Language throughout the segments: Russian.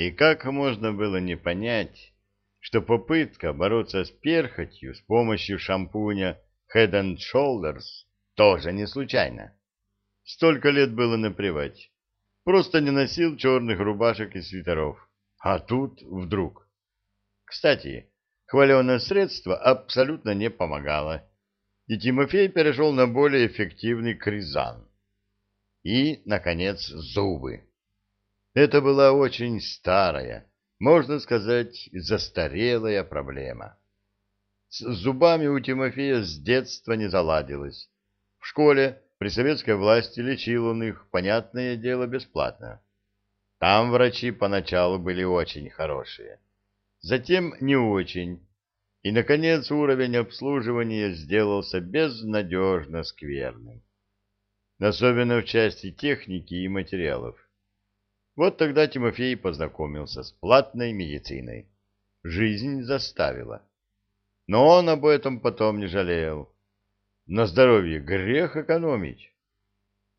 И как можно было не понять, что попытка бороться с перхотью с помощью шампуня Head and Shoulders тоже не случайно. Столько лет было наплевать. Просто не носил черных рубашек и свитеров. А тут вдруг. Кстати, хваленое средство абсолютно не помогало. И Тимофей перешел на более эффективный кризан. И, наконец, зубы. Это была очень старая, можно сказать, застарелая проблема. С зубами у Тимофея с детства не заладилось. В школе при советской власти лечил он их, понятное дело, бесплатно. Там врачи поначалу были очень хорошие, затем не очень, и, наконец, уровень обслуживания сделался безнадежно скверным. Особенно в части техники и материалов. Вот тогда Тимофей познакомился с платной медициной. Жизнь заставила. Но он об этом потом не жалел. На здоровье грех экономить.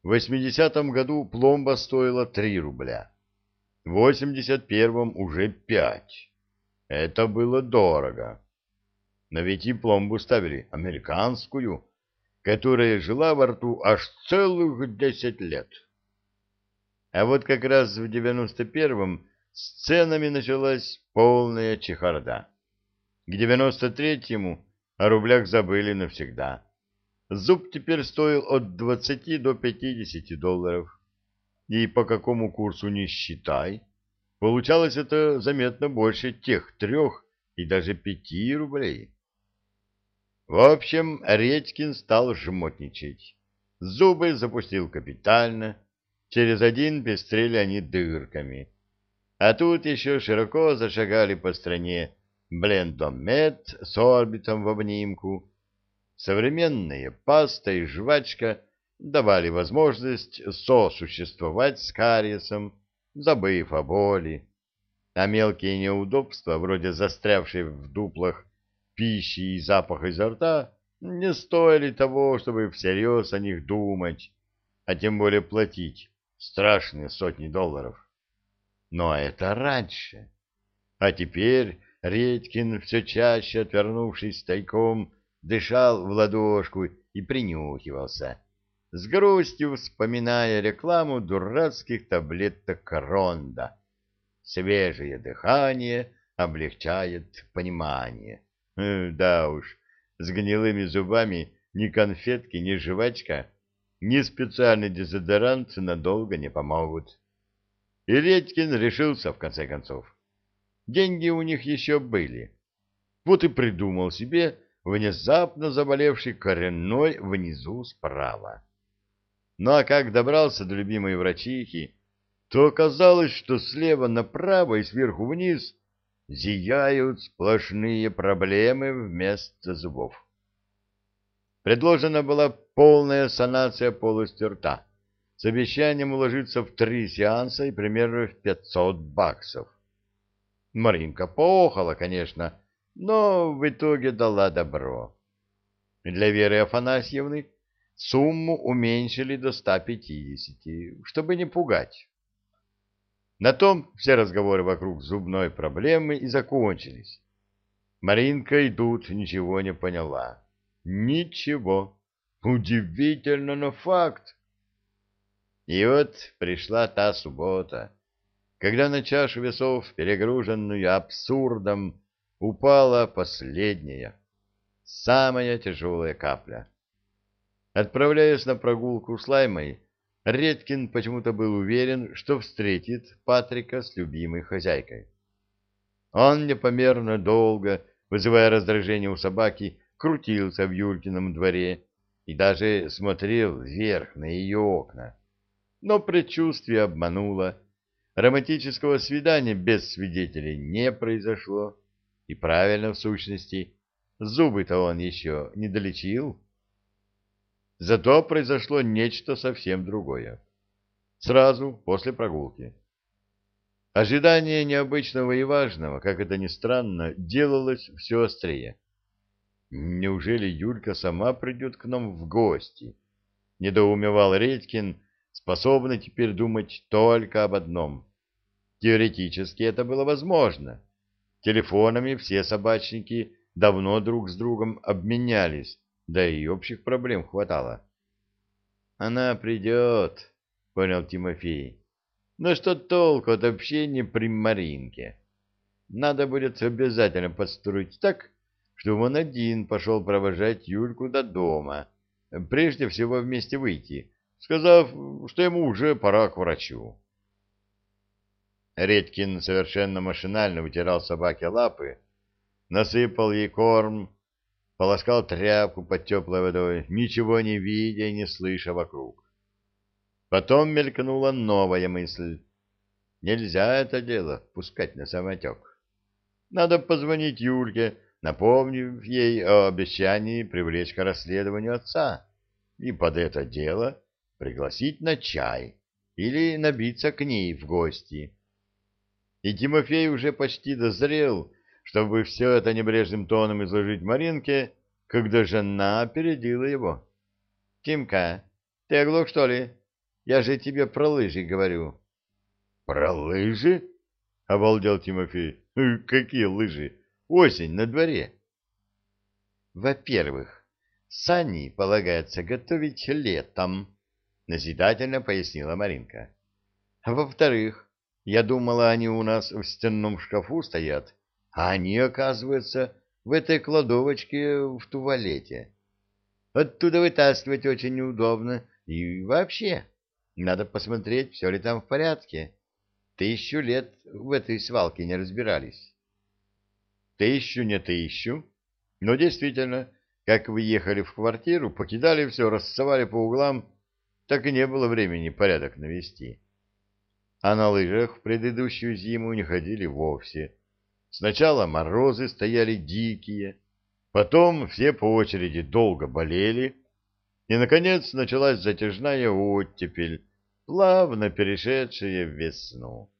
В 80-м году пломба стоила 3 рубля. В 81-м уже 5. Это было дорого. Но ведь и пломбу ставили американскую, которая жила во рту аж целых 10 лет. А вот как раз в 91-м с ценами началась полная чехарда. К 93-му о рублях забыли навсегда. Зуб теперь стоил от 20 до 50 долларов. И по какому курсу не считай, получалось это заметно больше тех трех и даже пяти рублей. В общем, Редькин стал жмотничать. Зубы запустил капитально, Через один пестрели они дырками. А тут еще широко зашагали по стране блендомет с орбитом в обнимку. Современные паста и жвачка давали возможность сосуществовать с кариесом, забыв о боли. А мелкие неудобства, вроде застрявшей в дуплах пищи и запаха изо рта, не стоили того, чтобы всерьез о них думать, а тем более платить страшные сотни долларов. Но это раньше. А теперь Редькин, все чаще отвернувшись тайком, дышал в ладошку и принюхивался, с грустью вспоминая рекламу дурацких таблеток Ронда. Свежее дыхание облегчает понимание. Э, да уж, с гнилыми зубами ни конфетки, ни жвачка ни специальный дезодорант надолго не помогут. И Редькин решился в конце концов. Деньги у них еще были. Вот и придумал себе внезапно заболевший коренной внизу справа. Ну а как добрался до любимой врачихи, то оказалось, что слева направо и сверху вниз зияют сплошные проблемы вместо зубов. Предложена была полная санация полости рта с обещанием уложиться в три сеанса и примерно в 500 баксов. Маринка поохала, конечно, но в итоге дала добро. Для Веры Афанасьевны сумму уменьшили до 150, чтобы не пугать. На том все разговоры вокруг зубной проблемы и закончились. Маринка и тут ничего не поняла. Ничего. Удивительно, но факт. И вот пришла та суббота, когда на чашу весов, перегруженную абсурдом, упала последняя, самая тяжелая капля. Отправляясь на прогулку с Лаймой, Редкин почему-то был уверен, что встретит Патрика с любимой хозяйкой. Он непомерно долго, вызывая раздражение у собаки, крутился в Юлькином дворе и даже смотрел вверх на ее окна. Но предчувствие обмануло. Романтического свидания без свидетелей не произошло. И правильно, в сущности, зубы-то он еще не долечил. Зато произошло нечто совсем другое. Сразу после прогулки. Ожидание необычного и важного, как это ни странно, делалось все острее. Неужели Юлька сама придет к нам в гости? Недоумевал Редькин, способный теперь думать только об одном. теоретически это было возможно. Телефонами все собачники давно друг с другом обменялись, да и общих проблем хватало. «Она придет», — понял Тимофей. «Но что толку от общения при Маринке? Надо будет обязательно подстроить так, чтобы он один пошел провожать Юльку до дома, прежде всего вместе выйти, сказав, что ему уже пора к врачу». Редькин совершенно машинально вытирал собаке лапы, насыпал ей корм, полоскал тряпку под теплой водой, ничего не видя и не слыша вокруг. Потом мелькнула новая мысль. Нельзя это дело пускать на самотек. Надо позвонить Юльке, напомнив ей о обещании привлечь к расследованию отца, и под это дело пригласить на чай или набиться к ней в гости. И Тимофей уже почти дозрел, чтобы все это небрежным тоном изложить Маринке, когда жена опередила его. — Тимка, ты оглох, что ли? Я же тебе про лыжи говорю. — Про лыжи? — обалдел Тимофей. «Э, — Какие лыжи? Осень на дворе. — Во-первых, сани полагается готовить летом, — назидательно пояснила Маринка. — Во-вторых, я думала, они у нас в стенном шкафу стоят, а они, оказывается, в этой кладовочке в туалете. Оттуда вытаскивать очень неудобно. И вообще, надо посмотреть, все ли там в порядке. Тысячу лет в этой свалке не разбирались. Тысячу не тысячу, но действительно, как вы ехали в квартиру, покидали все, рассовали по углам, так и не было времени порядок навести а на лыжах в предыдущую зиму не ходили вовсе. Сначала морозы стояли дикие, потом все по очереди долго болели, и, наконец, началась затяжная оттепель, плавно перешедшая в весну.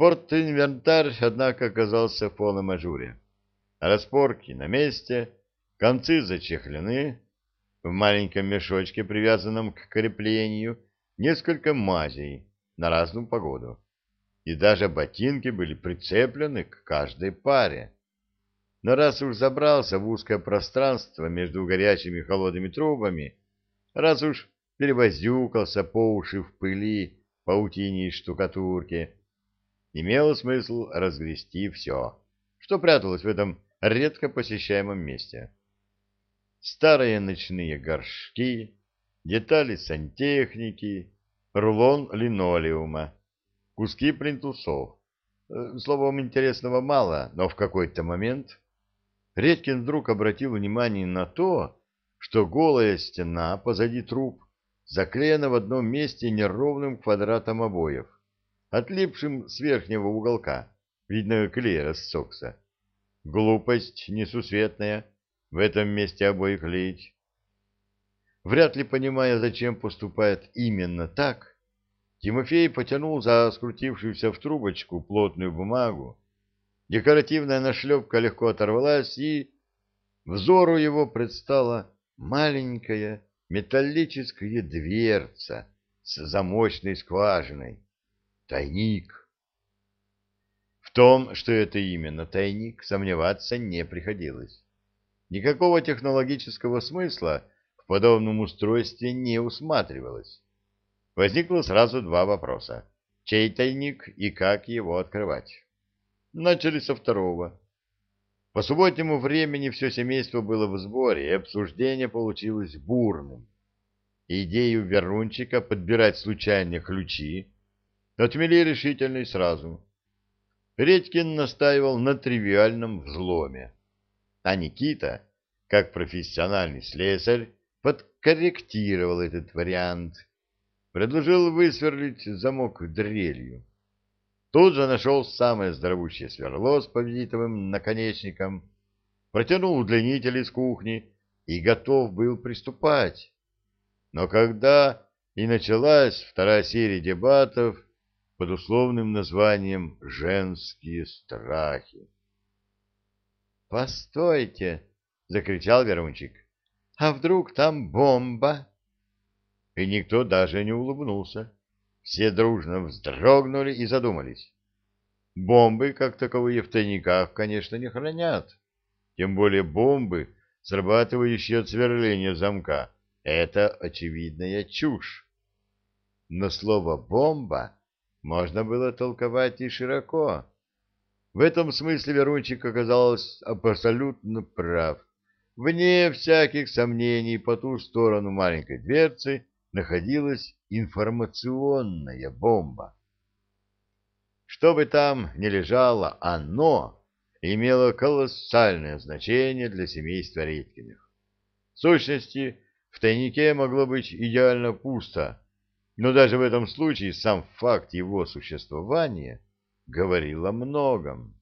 Спортинвентарь, однако, оказался в полном ажуре. Распорки на месте, концы зачехлены, в маленьком мешочке, привязанном к креплению, несколько мазей, на разную погоду. И даже ботинки были прицеплены к каждой паре. Но раз уж забрался в узкое пространство между горячими и холодными трубами, раз уж перевозюкался по уши в пыли, паутине и штукатурке, имело смысл разгрести все, что пряталось в этом редко посещаемом месте. Старые ночные горшки, детали сантехники, рулон линолеума, куски плинтусов. Э, словом, интересного мало, но в какой-то момент Редькин вдруг обратил внимание на то, что голая стена позади труб заклеена в одном месте неровным квадратом обоев, отлипшим с верхнего уголка. Видно, клей рассохся. Глупость несусветная в этом месте обои клеить. Вряд ли понимая, зачем поступает именно так, Тимофей потянул за скрутившуюся в трубочку плотную бумагу. Декоративная нашлепка легко оторвалась, и взору его предстала маленькая металлическая дверца с замочной скважиной. Тайник. В том, что это именно тайник, сомневаться не приходилось. Никакого технологического смысла подобном устройстве не усматривалось. Возникло сразу два вопроса. Чей тайник и как его открывать? Начали со второго. По субботнему времени все семейство было в сборе, и обсуждение получилось бурным. Идею Верунчика подбирать случайные ключи отмели решительно и сразу. Редькин настаивал на тривиальном взломе, а Никита, как профессиональный слесарь, подкорректировал этот вариант. Предложил высверлить замок дрелью. Тут же нашел самое здоровущее сверло с победитовым наконечником, протянул удлинитель из кухни и готов был приступать. Но когда и началась вторая серия дебатов под условным названием «Женские страхи». «Постойте!» — закричал Верунчик. А вдруг там бомба? И никто даже не улыбнулся. Все дружно вздрогнули и задумались. Бомбы, как таковые, в тайниках, конечно, не хранят. Тем более бомбы, срабатывающие от сверления замка. Это очевидная чушь. Но слово «бомба» можно было толковать и широко. В этом смысле Верунчик оказался абсолютно прав. Вне всяких сомнений по ту сторону маленькой дверцы находилась информационная бомба. Что бы там ни лежало, оно имело колоссальное значение для семейства Редькиных. В сущности, в тайнике могло быть идеально пусто, но даже в этом случае сам факт его существования говорил о многом.